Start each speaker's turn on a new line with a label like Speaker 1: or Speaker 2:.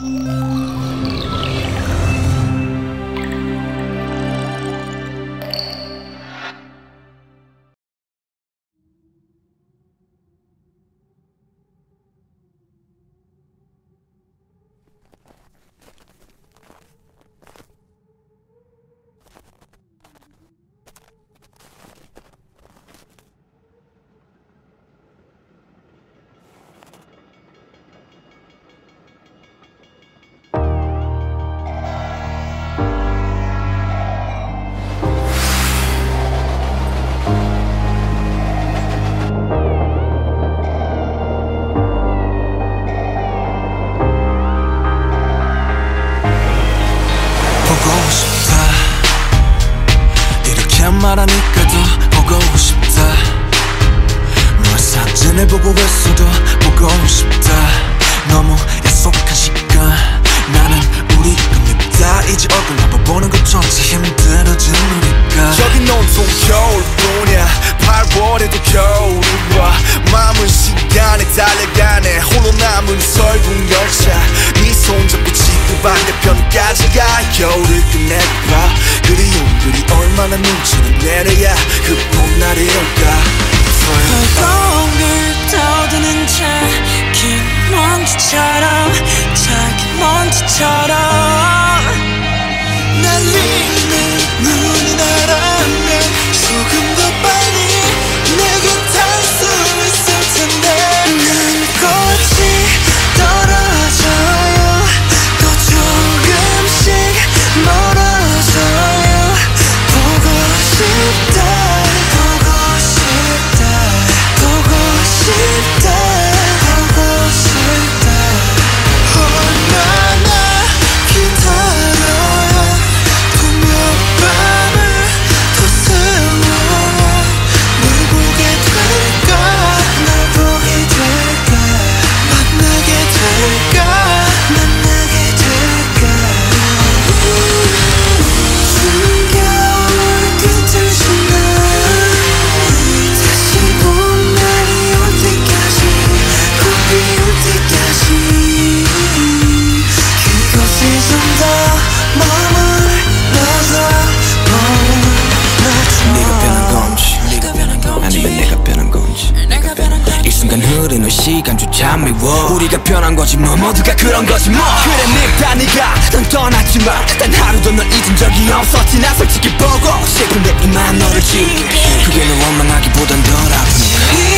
Speaker 1: 보 말하니까 더 보고 싶다. 너의 사진을 보고 있어도 보고 싶다. 너무 약속한 시간 나는 우리 겁니다. 이제 얼굴 한번 보는 것조차 힘들어진 우리가.
Speaker 2: 저긴 온통 겨울뿐이야. 8월에도 겨울이 와 마음은 시간에 달려가네. 홀로 남은 설국 열차. 네 손 잡고 지구 반대편까지 가. 겨울을 끝내봐. 그리움들이 얼마나 눈치를 내려야
Speaker 1: 시간조차 미워. 우리가 변한 거지 뭐. 모두가 그런 거지 뭐. 그래 네가 네가 넌 떠났지만 단 하루도 널 잊은 적이 없었지. 나 솔직히 보고 싶은데 이만 너를 지울게. 그게 널 원망하기보단 덜 아프니